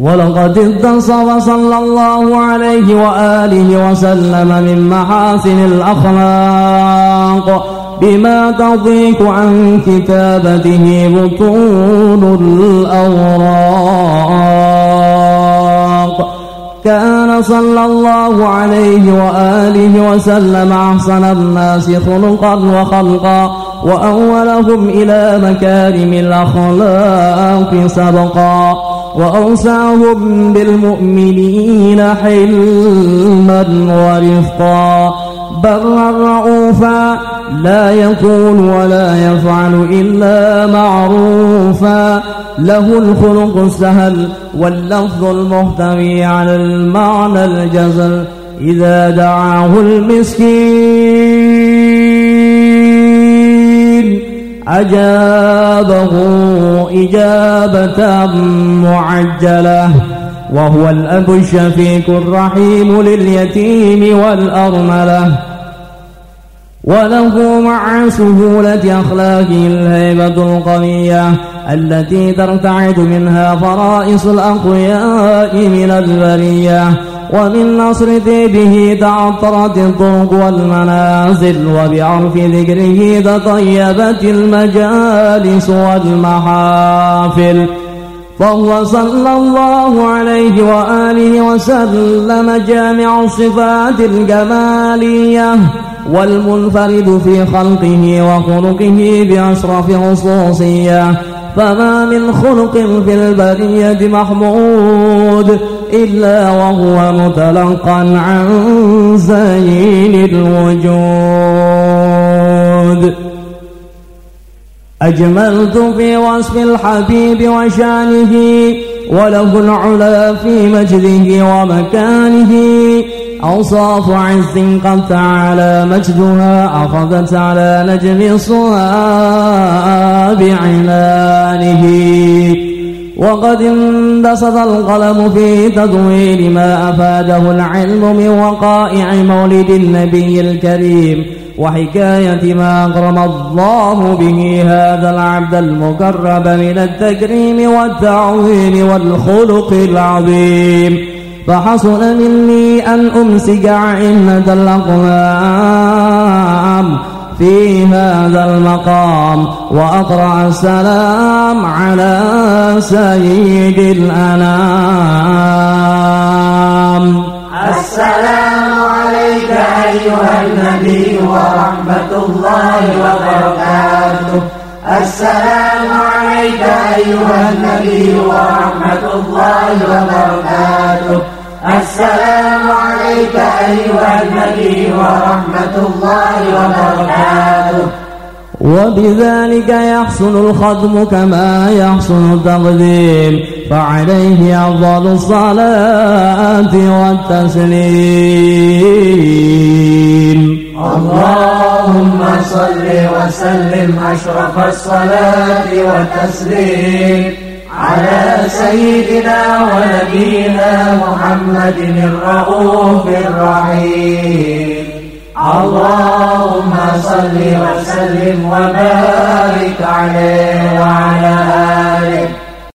ولقد اتصف صلى الله عليه وآله وسلم من محاسن الأخلاق بما تضيق عن كتابته بطون الأوراق. كان صلى الله عليه وآله وسلم أحسن الناس خلقا وخلقا وأولهم إلى مكارم الأخلاق سبقا. وأوسعهم بالمؤمنين حلما ورفقا. برا رؤوفا لا يقول ولا يفعل إلا معروفا. له الخلق السهل واللفظ المحتوي على المعنى الجزل. إذا دعاه المسكين أجابه إجابة معجلة وهو الأب الشفيق الرحيم لليتيم والأرملة. وله مع سهولة أخلاقه الهيبة القوية التي ترتعد منها فرائص الأقوياء من البرية. ومن نصر به تعطرت الطرق والمنازل وبعرف ذكره تطيبت المجالس والمحافل. فهو صلى الله عليه وآله وسلم جامع الصفات الجمالية والمنفرد في خلقه وخلقه بأشرف خصوصية. فما من خلق في البرية محمود إلا وهو متلقا عن زين الوجود. أجملت في وصف الحبيب وشأنه وله العلا في مجده ومكانه. أوصاف عز قد تعالى مجدها أخذت على نجم الصواب عنانه. وقد انبسط القلم في تطويل ما أفاده العلم من وقائع مولد النبي الكريم. وحكاية ما أكرم الله به هذا العبد المقرب من التكريم والتعظيم والخلق العظيم. فحصل مني أن أمسك عمة الأقوام في هذا المقام وأقرأ السلام على سيد الأنام. السلام عليك أيها النبي ورحمة الله وبركاته. السلام عليك أيها النبي ورحمة الله وبركاته. السلام عليك أيها النبي ورحمة الله وبركاته. وبذلك يحصل الخدم كما يحصل التقديم. فعليه أفضل الصلاة والتسليم. اللهم صل وسلم أشرف الصلاة والتسليم على سيدنا ونبينا محمد الرؤوف الرحيم. اللهم صل وسلم وبارك عليه وعلى آله.